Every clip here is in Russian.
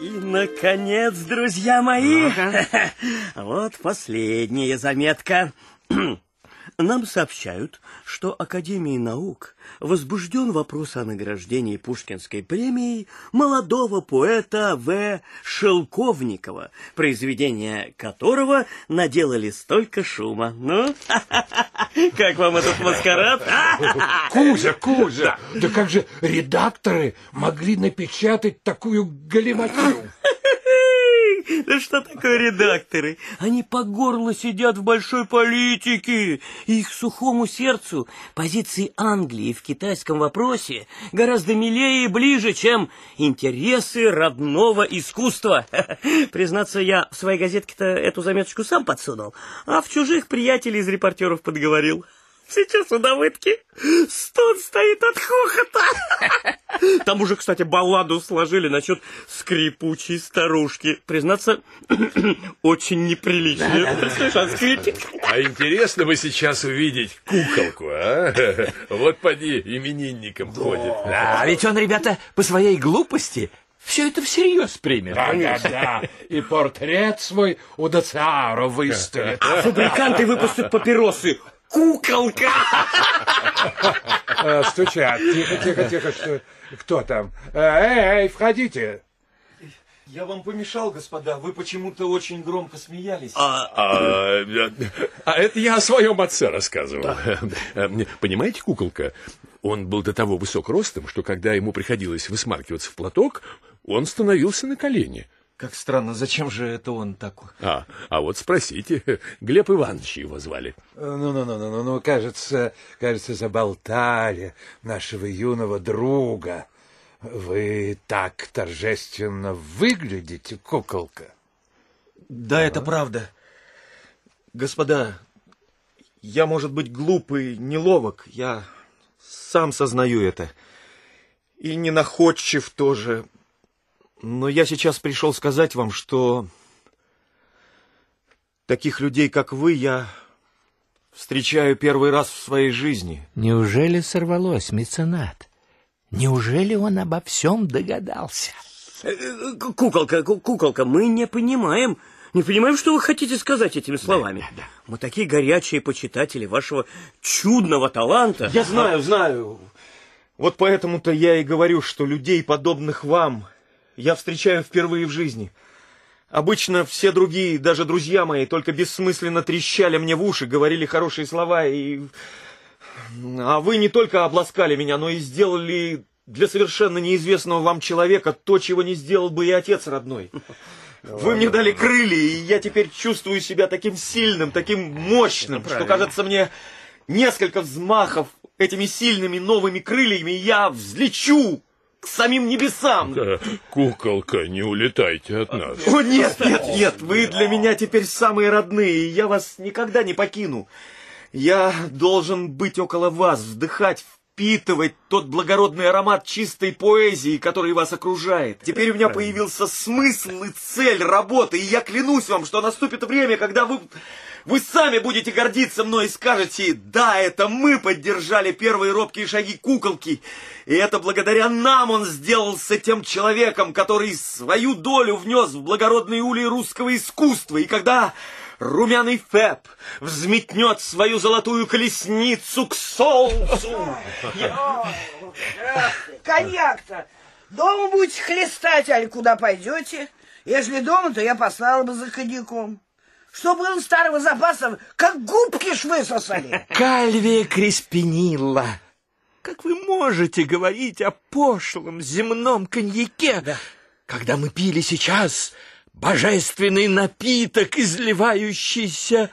И, наконец, друзья мои, вот последняя заметка. Нам сообщают, что Академией наук возбужден вопрос о награждении Пушкинской премией молодого поэта В. Шелковникова, произведения которого наделали столько шума. Ну, как вам этот маскарад? Кузя, Кузя, да как же редакторы могли напечатать такую галиматью? Да что такое редакторы? Они по горло сидят в большой политике. Их сухому сердцу позиции Англии в китайском вопросе гораздо милее и ближе, чем интересы родного искусства. Признаться, я в своей газетке-то эту заметочку сам подсунул, а в чужих приятелей из репортеров подговорил. Сейчас у Давыдки стон стоит от хохота. Там уже, кстати, балладу сложили насчет скрипучей старушки. Признаться, очень неприлично. А интересно бы сейчас увидеть куколку, а? Вот поди, именинником ходит. А ведь он, ребята, по своей глупости все это всерьез примет. Да, да, да. И портрет свой у Доциаро выставит. А фабриканты выпустят папиросы куколка. А, стучат. Тихо, тихо, тихо. Что... Кто там? Эй, эй, входите. Я вам помешал, господа. Вы почему-то очень громко смеялись. А, а, а это я о своем отце рассказывал. Да. Понимаете, куколка, он был до того высок ростом, что когда ему приходилось высмаркиваться в платок, он становился на колени. Как странно, зачем же это он такой? А, а вот спросите, Глеб Иванович его звали. Ну-ну-ну, ну, кажется, кажется, заболтали нашего юного друга. Вы так торжественно выглядите, куколка. Да, это правда. Господа, я, может быть, глупый, неловок, я сам сознаю это. И не находчив тоже, но я сейчас пришел сказать вам, что таких людей, как вы, я встречаю первый раз в своей жизни. Неужели сорвалось, меценат? Неужели он обо всем догадался? Э, э, куколка, куколка, мы не понимаем, не понимаем, что вы хотите сказать этими словами. Да, да, да. Мы такие горячие почитатели вашего чудного таланта. Я знаю, знаю. Вот поэтому-то я и говорю, что людей, подобных вам, я встречаю впервые в жизни. Обычно все другие, даже друзья мои, только бессмысленно трещали мне в уши, говорили хорошие слова и... А вы не только обласкали меня, но и сделали для совершенно неизвестного вам человека то, чего не сделал бы и отец родной. Вы мне дали крылья, и я теперь чувствую себя таким сильным, таким мощным, что, кажется мне, несколько взмахов этими сильными новыми крыльями, и я взлечу к самим небесам. Куколка, не улетайте от нас. О, нет, нет, нет, вы для меня теперь самые родные, и я вас никогда не покину. Я должен быть около вас, вдыхать, впитывать тот благородный аромат чистой поэзии, который вас окружает. Теперь у меня появился смысл и цель работы, и я клянусь вам, что наступит время, когда вы вы сами будете гордиться мной и скажете, да, это мы поддержали первые робкие шаги куколки, и это благодаря нам он сделался тем человеком, который свою долю внес в благородные улей русского искусства, и когда румяный Феб взметнет свою золотую колесницу к солнцу. Коньяк-то! Дома будете хлестать, аль куда пойдете? Если дома, то я послала бы за коньяком чтобы он старого запаса как губки ж высосали. Кальвия Креспинилла, как вы можете говорить о пошлом земном коньяке, да. когда мы пили сейчас божественный напиток, изливающийся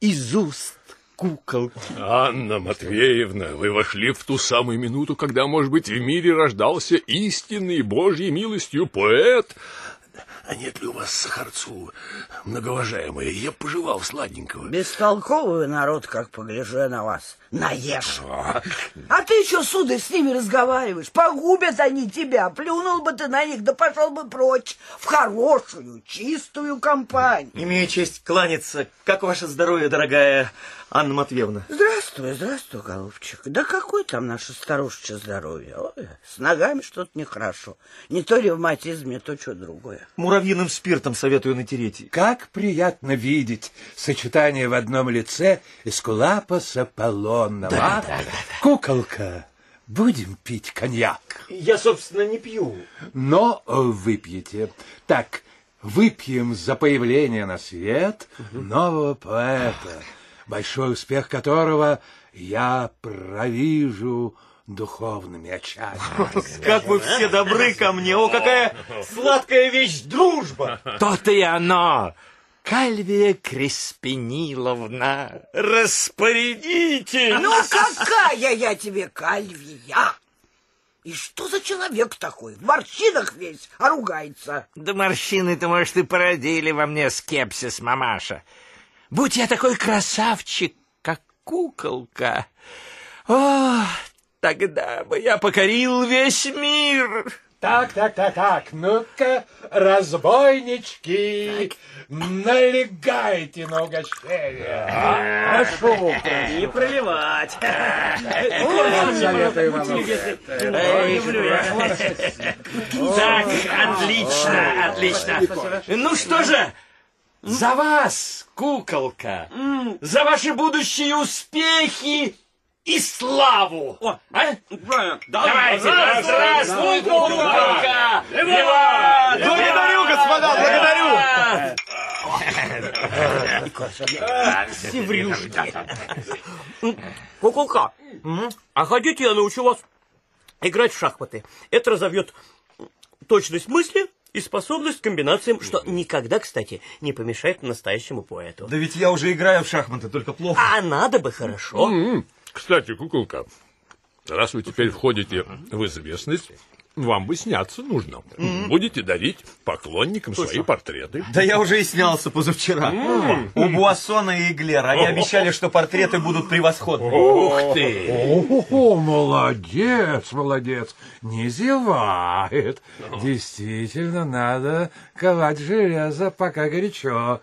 из уст куколки. Анна Матвеевна, вы вошли в ту самую минуту, когда, может быть, в мире рождался истинный Божьей милостью поэт, нет ли у вас сахарцу, многоуважаемые? Я пожевал сладенького. Бестолковый народ, как погляжу на вас. Наешь. А, ты еще, сударь, с ними разговариваешь. Погубят они тебя. Плюнул бы ты на них, да пошел бы прочь. В хорошую, чистую компанию. Имею честь кланяться. Как ваше здоровье, дорогая Анна Матвеевна? Здравствуй, здравствуй, голубчик. Да какое там наше старушечье здоровье? Ой, с ногами что-то нехорошо. Не то ревматизм, не то что другое. Муравьиным спиртом советую натереть. Как приятно видеть сочетание в одном лице Эскулапа с Аполлоном, а? Куколка, будем пить коньяк. Я, собственно, не пью. Но выпьете. Так, выпьем за появление на свет нового поэта, большой успех которого я провижу духовными очами. Как вы все добры ко мне! О, какая сладкая вещь дружба! То-то и оно. Кальвия Креспениловна, распорядитесь. Ну какая я тебе кальвия? И что за человек такой? В морщинах весь, а ругается. Да морщины-то, может, и породили во мне скепсис, мамаша. Будь я такой красавчик, как куколка, о, тогда бы я покорил весь мир. Так, так, так, так, ну-ка, разбойнички, налегайте на угощение. Прошу, не проливать. Советую вам. Так, отлично, отлично. Ну что же, за вас, куколка, за ваши будущие успехи и славу. А? Давайте, здравствуй, куколка! Леван! Благодарю, господа, благодарю! Куколка, а хотите, я научу вас играть в шахматы. Это разовьет точность мысли и способность к комбинациям, что никогда, кстати, не помешает настоящему поэту. Да ведь я уже играю в шахматы, только плохо. А надо бы хорошо. Кстати, куколка, раз вы теперь входите в известность, вам бы сняться нужно. Будете дарить поклонникам свои портреты. Да я уже и снялся позавчера. У Буассона и Эглера. Они обещали, что портреты будут превосходны. Ух ты! О, молодец, молодец, не зевает. Действительно, надо ковать железо, пока горячо.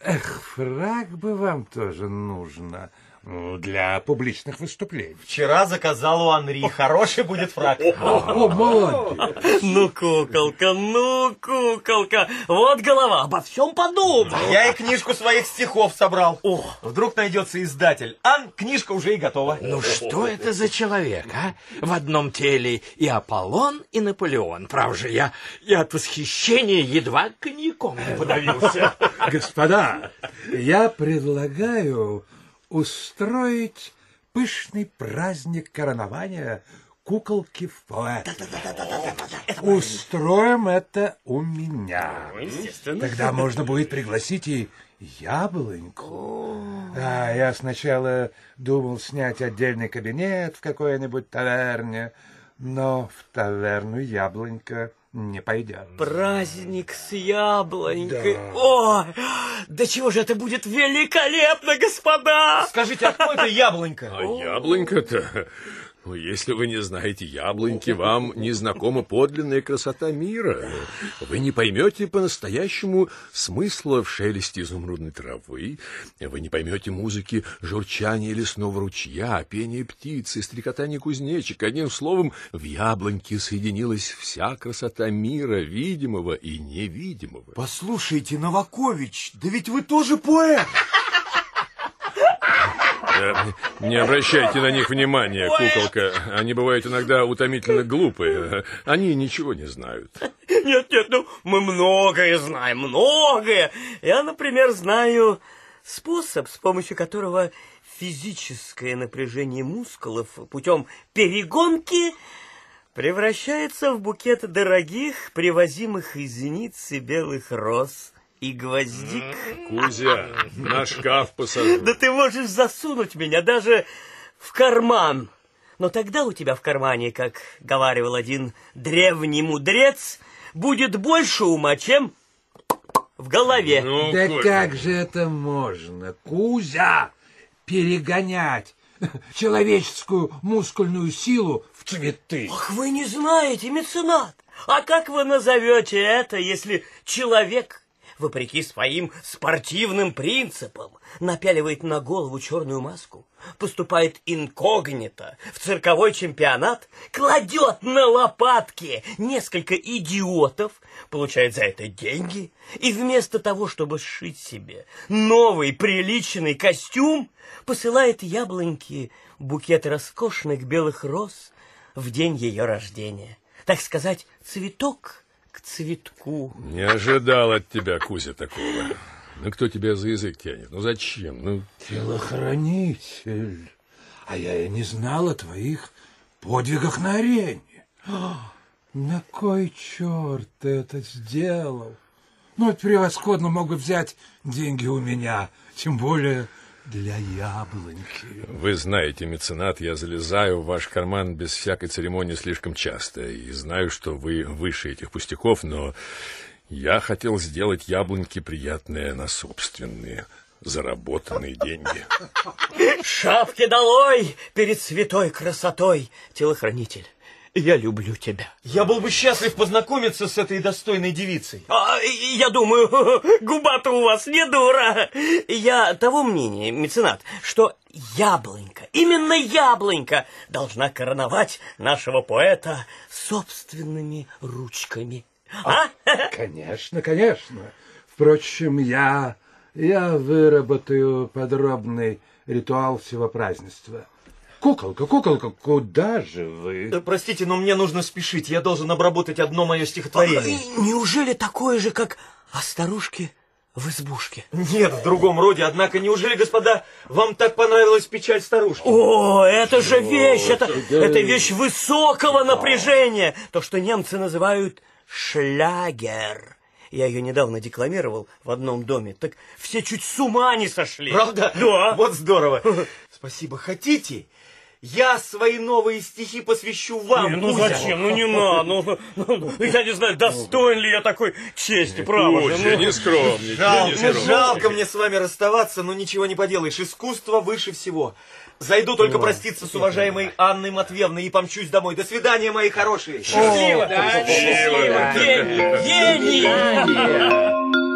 Эх, фраг бы вам тоже нужно ну, для публичных выступлений. Вчера заказал у Анри. Хороший будет фраг. О, молодец. Ну, куколка, ну, куколка, вот голова, обо всем подумал. Я и книжку своих стихов собрал. О. Вдруг найдется издатель. А книжка уже и готова. Ну что это за человек, а? В одном теле и Аполлон, и Наполеон. Право же, я, я от восхищения едва коньяком не подавился. Господа, я предлагаю устроить пышный праздник коронования куколки в поэт. Устроим это у меня. Тогда можно будет пригласить и яблоньку. А я сначала думал снять отдельный кабинет в какой-нибудь таверне, но в таверну яблонька не пойдет. Праздник с яблонькой. Ой, да чего же это будет великолепно, господа! Скажите, а кто это яблонька? А яблонька-то... Ну, если вы не знаете яблоньки, вам не знакома подлинная красота мира. Вы не поймете по-настоящему смысла в шелесте изумрудной травы, вы не поймете музыки журчания лесного ручья, пения птицы, стрекотания кузнечика. Одним словом, в яблоньке соединилась вся красота мира, видимого и невидимого. Послушайте, Новакович, да ведь вы тоже поэт. Э, Не обращайте на них внимания, куколка. Они бывают иногда утомительно глупые. Они ничего не знают. Нет, нет, ну, мы многое знаем, многое. Я, например, знаю способ, с помощью которого физическое напряжение мускулов путем перегонки превращается в букет дорогих, привозимых из Ниццы белых роз и гвоздик. Кузя, на шкаф посажу. Да ты можешь засунуть меня даже в карман. Но тогда у тебя в кармане, как говаривал один древний мудрец, будет больше ума, чем в голове. Ну, Да Коля, как же это можно, Кузя, перегонять человеческую мускульную силу в цветы? Ах, вы не знаете, меценат. А как вы назовете это, если человек вопреки своим спортивным принципам, напяливает на голову черную маску, поступает инкогнито в цирковой чемпионат, кладет на лопатки несколько идиотов, получает за это деньги, и вместо того, чтобы сшить себе новый приличный костюм, посылает яблоньки букет роскошных белых роз в день ее рождения. Так сказать, цветок к цветку. Не ожидал от тебя, Кузя, такого. Ну, кто тебя за язык тянет? Ну, зачем? Ну, Телохранитель. А я и не знал о твоих подвигах на арене. На кой черт ты это сделал? Ну, это превосходно могу взять деньги у меня, тем более для яблоньки. вы знаете, меценат, я залезаю в ваш карман без всякой церемонии слишком часто. И знаю, что вы выше этих пустяков, но я хотел сделать яблоньки приятные на собственные заработанные деньги. Шапки долой перед святой красотой, телохранитель. Я люблю тебя. Я был бы счастлив познакомиться с этой достойной девицей. А, я думаю, губа-то у вас не дура. Я того мнения, меценат, что яблонька, именно яблонька, должна короновать нашего поэта собственными ручками. А? Конечно, конечно. Впрочем, я, я выработаю подробный ритуал всего празднества. Куколка, куколка, куда же вы? Э, Простите, но мне нужно спешить. Я должен обработать одно мое стихотворение. Неужели такое же, как о старушке в избушке? Нет, в другом роде. Однако, неужели, господа, вам так понравилась печаль старушки? О, это же вещь, это, это вещь высокого напряжения, то, что немцы называют шлягер. Я ее недавно декламировал в одном доме, так все чуть с ума не сошли. Правда? Да. Вот здорово. Спасибо. Хотите? Я свои новые стихи посвящу вам, Не, ну Кузя. зачем? Ну не надо. Ну, ну, ну, я не знаю, достоин ли я такой чести, право же. Кузя, ну. не скромничай, не Жалко, скромничай. жалко мне с вами расставаться, но ничего не поделаешь. Искусство выше всего. Зайду только проститься с уважаемой Анной Матвеевной и помчусь домой. До свидания, мои хорошие. Счастливо! Счастливо! Гений! Гений!